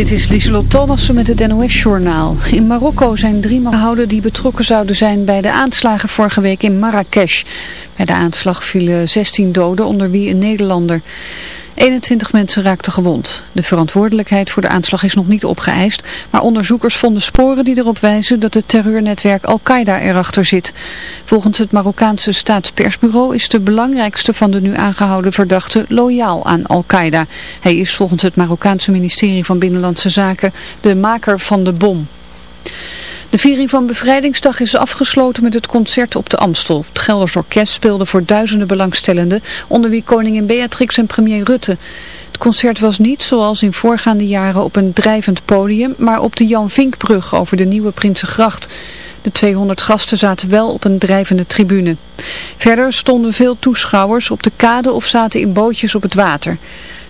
Dit is Lieselot Thomassen met het NOS-journaal. In Marokko zijn drie mannen gehouden die betrokken zouden zijn bij de aanslagen vorige week in Marrakesh. Bij de aanslag vielen 16 doden, onder wie een Nederlander. 21 mensen raakten gewond. De verantwoordelijkheid voor de aanslag is nog niet opgeëist, maar onderzoekers vonden sporen die erop wijzen dat het terreurnetwerk Al-Qaeda erachter zit. Volgens het Marokkaanse staatspersbureau is de belangrijkste van de nu aangehouden verdachten loyaal aan Al-Qaeda. Hij is volgens het Marokkaanse ministerie van Binnenlandse Zaken de maker van de bom. De viering van Bevrijdingsdag is afgesloten met het concert op de Amstel. Het Gelders Orkest speelde voor duizenden belangstellenden, onder wie koningin Beatrix en premier Rutte. Het concert was niet, zoals in voorgaande jaren, op een drijvend podium, maar op de Jan Vinkbrug over de Nieuwe Prinsengracht. De 200 gasten zaten wel op een drijvende tribune. Verder stonden veel toeschouwers op de kade of zaten in bootjes op het water.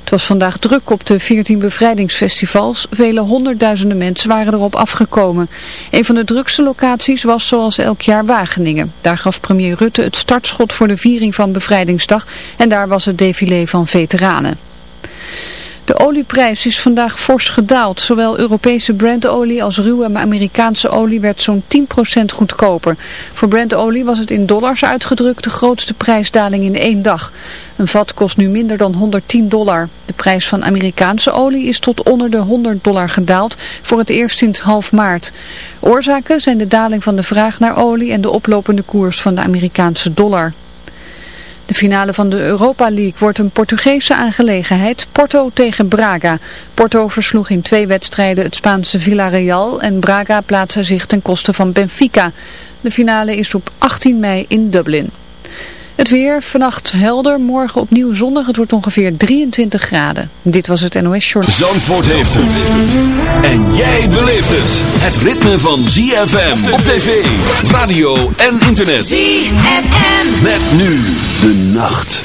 Het was vandaag druk op de 14 bevrijdingsfestivals. Vele honderdduizenden mensen waren erop afgekomen. Een van de drukste locaties was zoals elk jaar Wageningen. Daar gaf premier Rutte het startschot voor de viering van Bevrijdingsdag en daar was het défilé van veteranen. De olieprijs is vandaag fors gedaald. Zowel Europese brandolie als ruwe Amerikaanse olie werd zo'n 10% goedkoper. Voor brandolie was het in dollars uitgedrukt de grootste prijsdaling in één dag. Een vat kost nu minder dan 110 dollar. De prijs van Amerikaanse olie is tot onder de 100 dollar gedaald voor het eerst sinds half maart. Oorzaken zijn de daling van de vraag naar olie en de oplopende koers van de Amerikaanse dollar. De finale van de Europa League wordt een Portugese aangelegenheid. Porto tegen Braga. Porto versloeg in twee wedstrijden het Spaanse Villarreal en Braga plaatste zich ten koste van Benfica. De finale is op 18 mei in Dublin. Het weer, vannacht helder, morgen opnieuw zonnig. Het wordt ongeveer 23 graden. Dit was het NOS Short. Zandvoort heeft het. En jij beleeft het. Het ritme van ZFM op tv, radio en internet. ZFM. Met nu de nacht.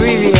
abbreviate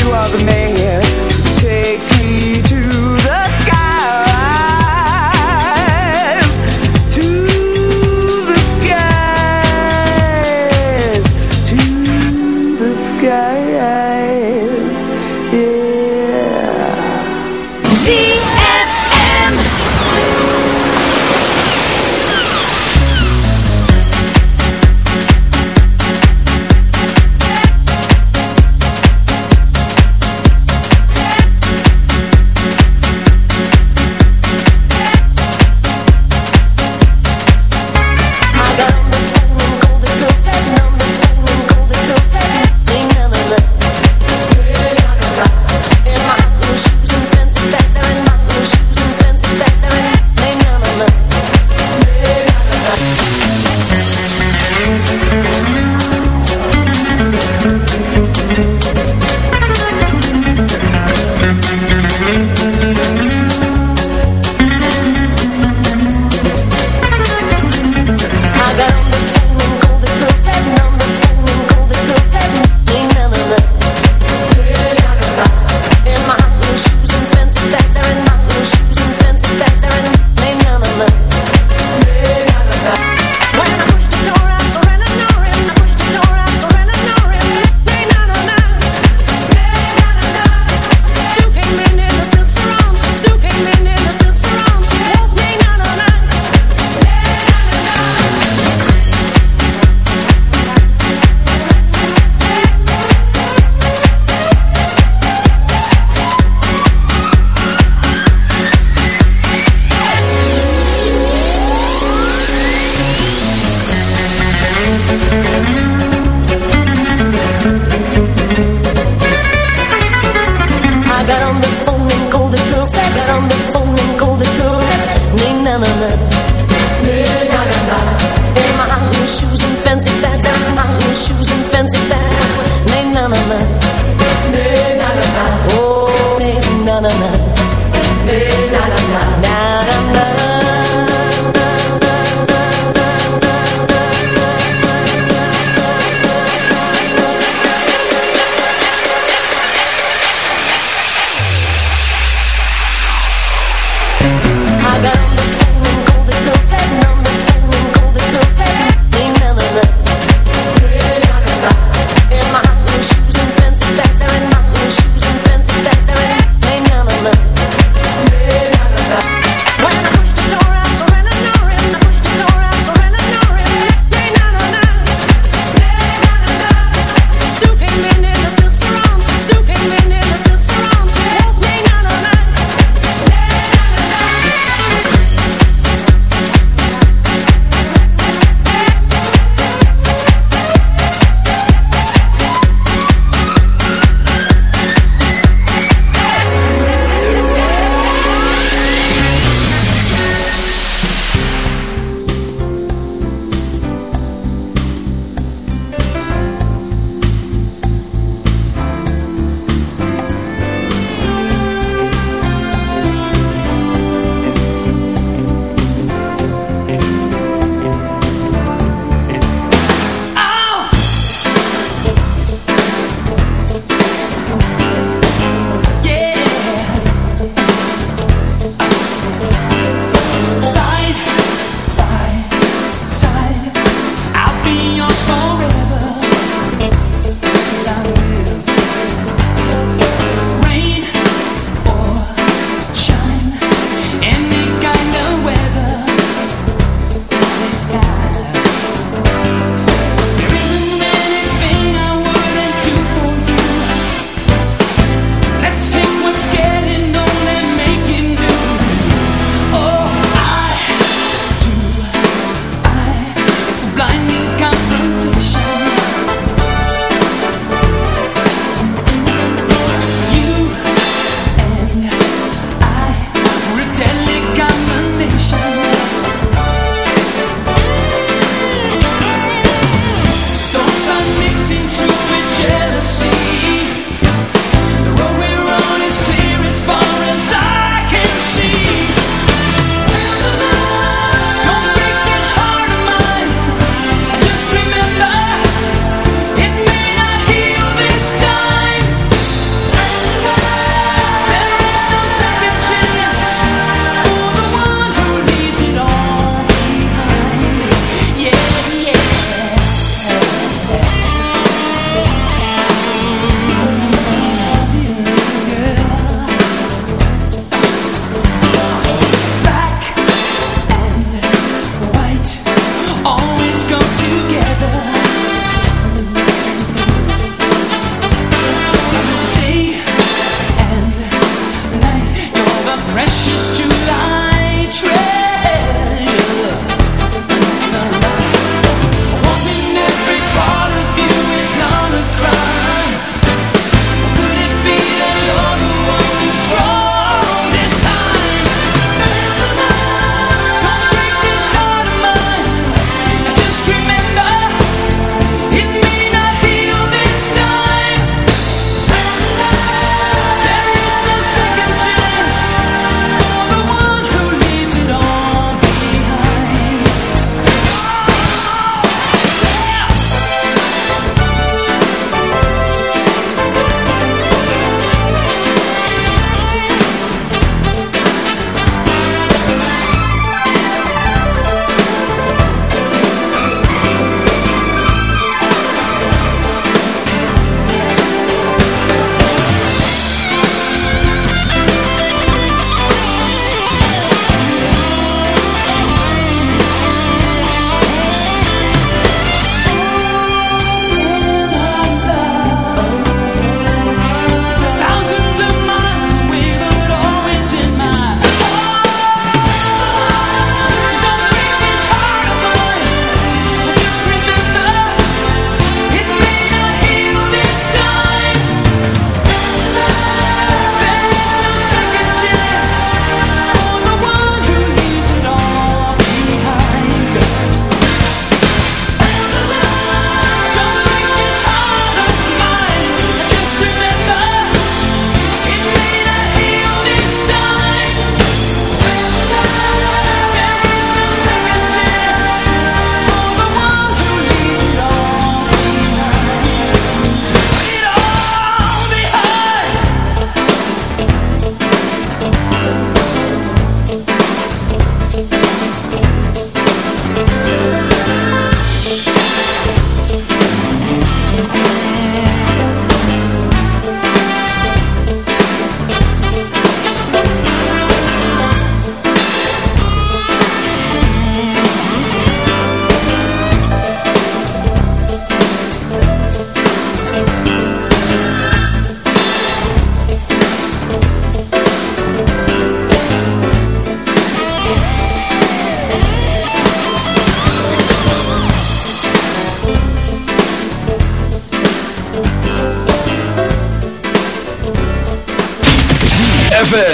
you are the man Takes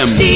FM.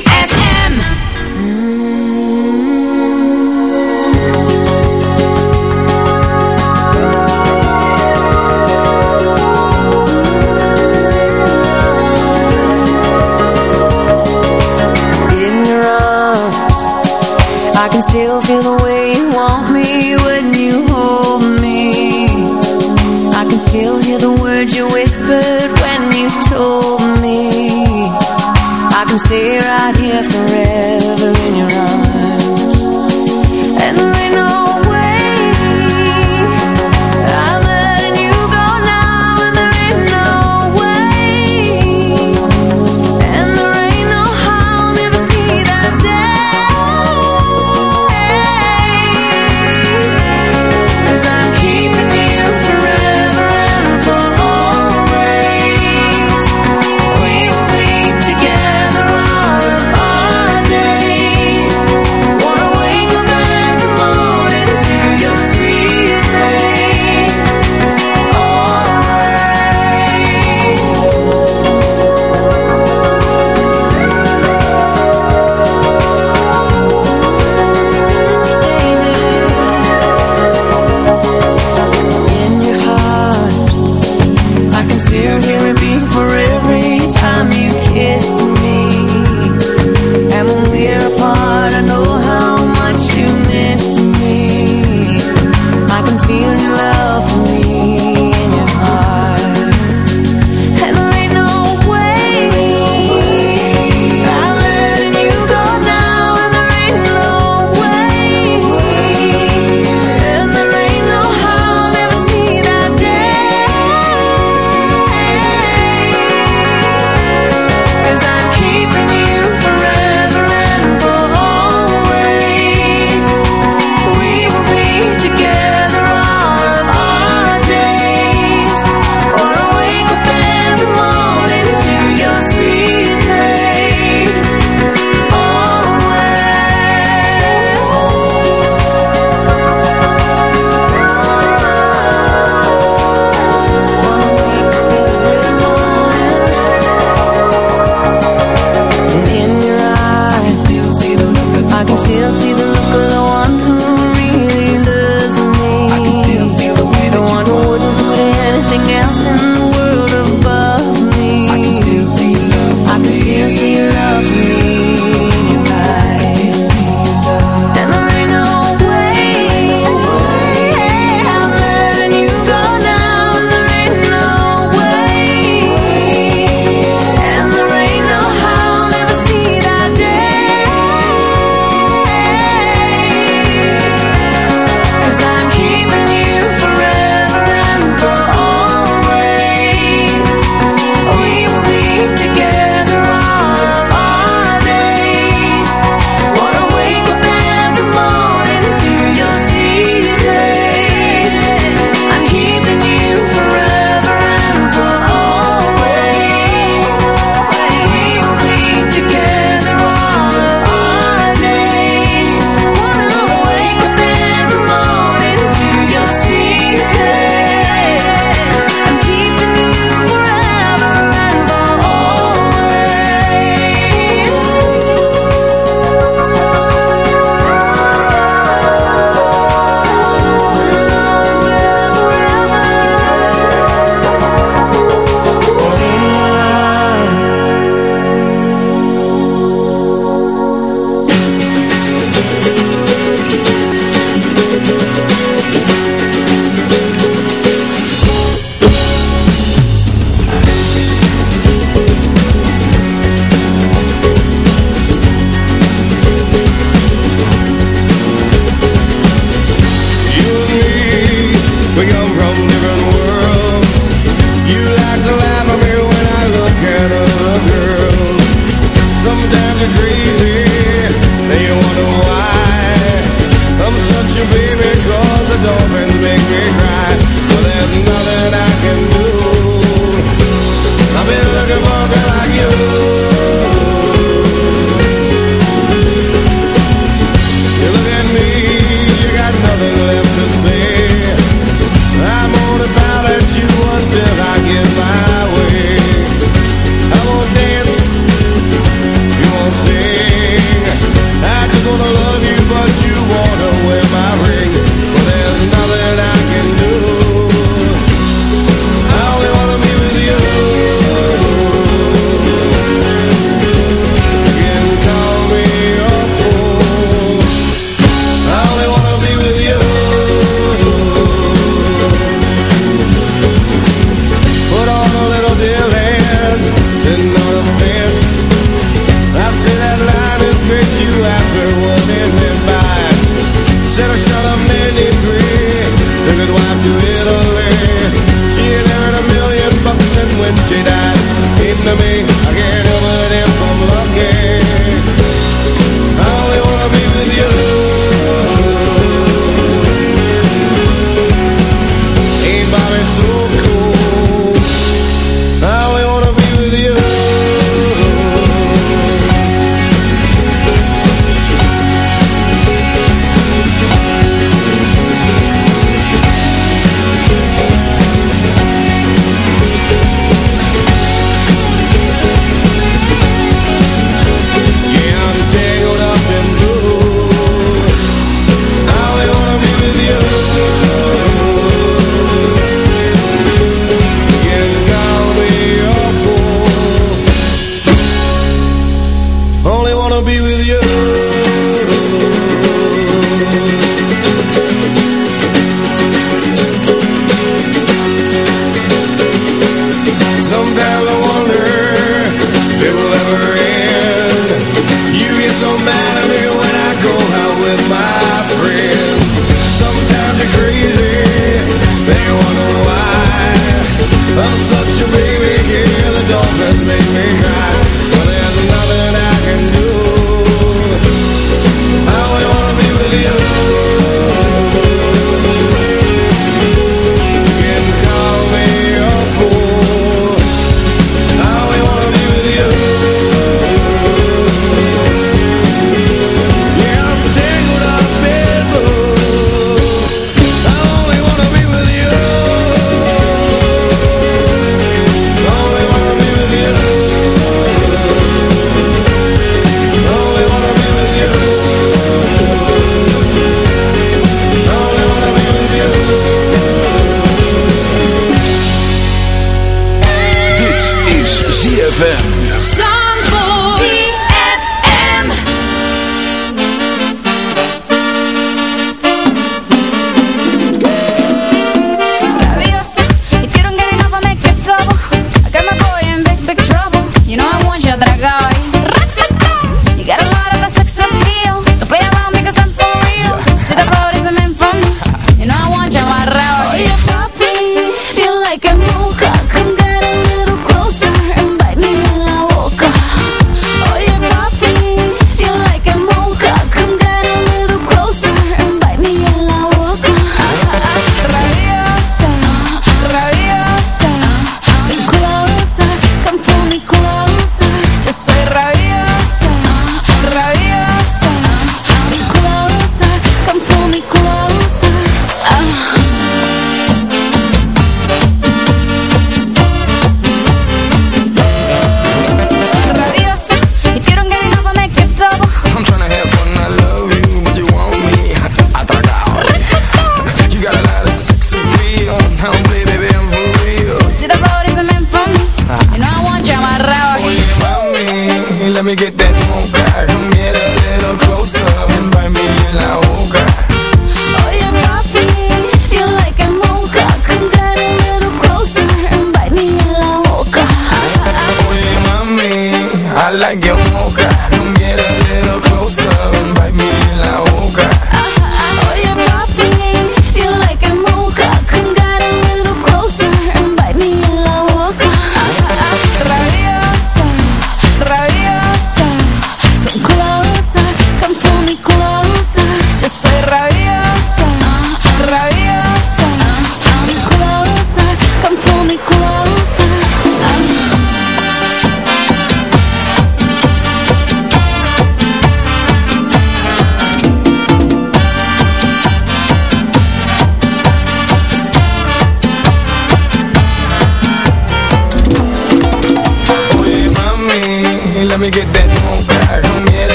free.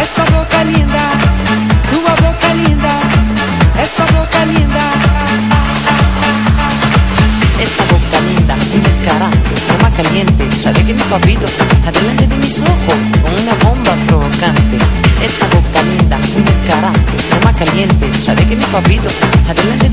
esa boca linda, tu boca linda, esa boca linda. Esa boca linda descarada, forma caliente, sabe que mi papito adelante de mis ojos con una bomba provocante. Esa boca linda descarada, forma caliente, sabe que mi papito adelante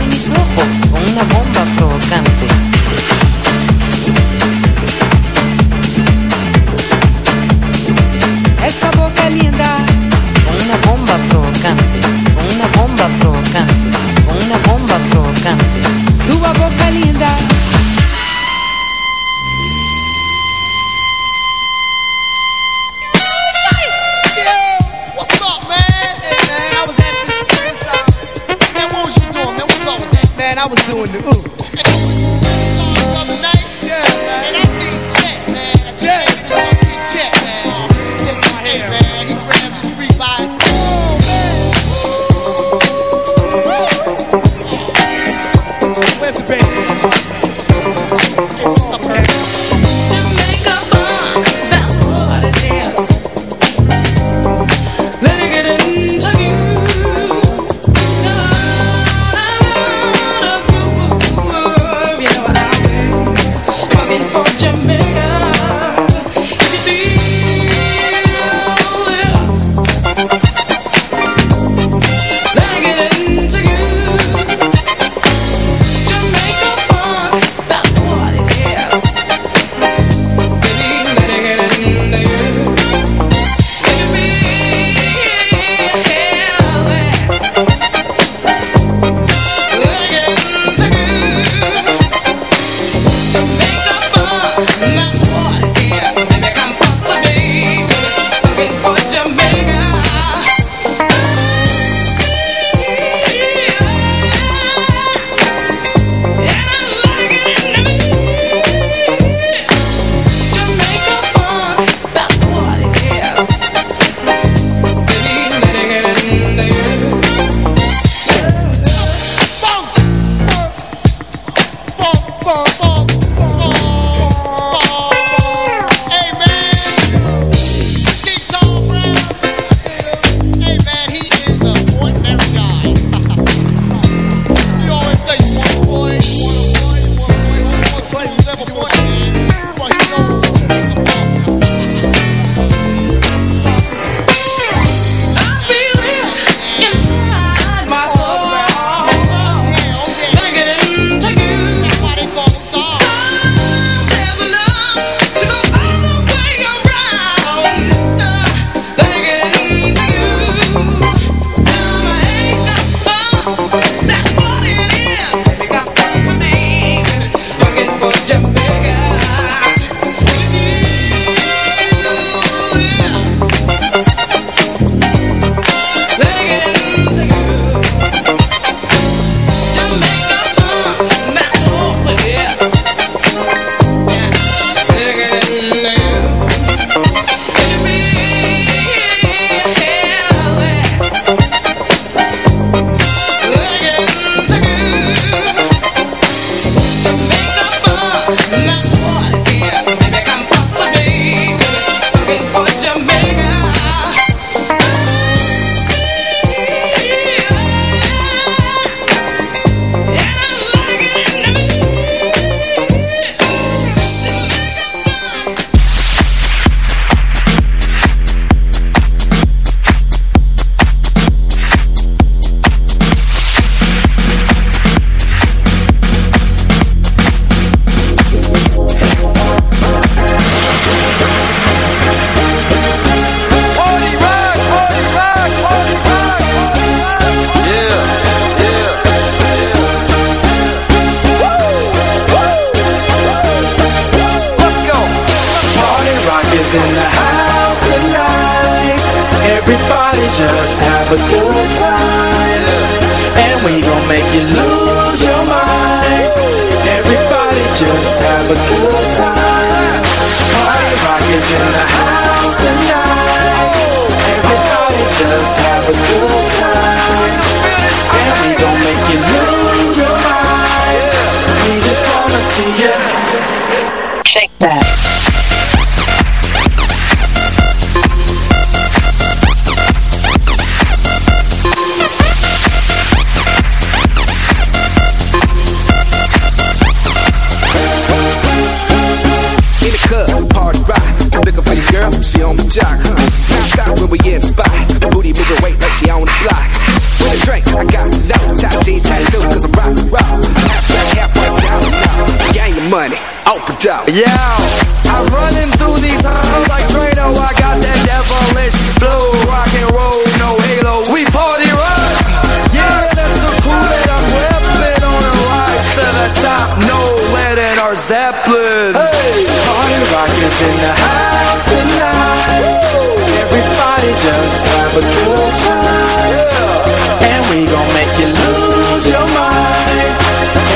Zeppelin. Hey! Party rock is in the house tonight. Woo! Everybody just have a good time. Yeah. And we gon' make you lose your mind.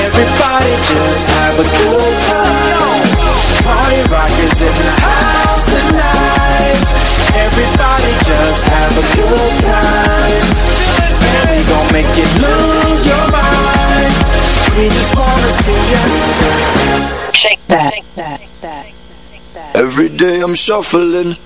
Everybody just have a good time. Party rock is in the house tonight. Everybody just have a good time. And we gon' make you lose your mind. We just wanna see you Every day I'm shuffling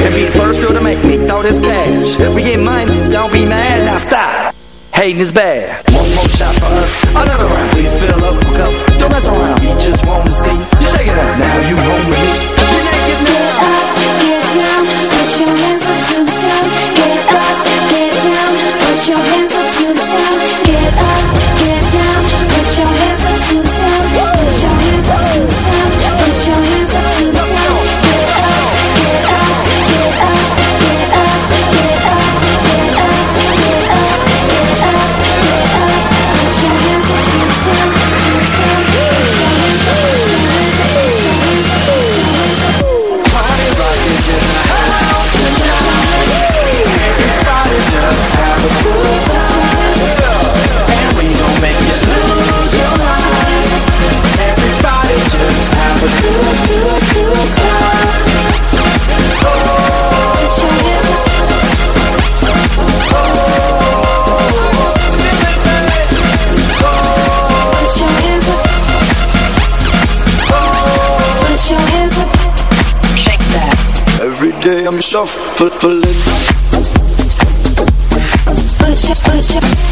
and be the first girl to make me throw this cash. We get money, don't be mad, now stop. Hating is bad. One more shot for us. Another round. Please fill up a cup. Don't mess around. We just want to see. Shake it up. Now you home with me. Get up, get down. Put your hands up to the sun. Get up, get down. Put your hands I'm shuffling. Put put, put your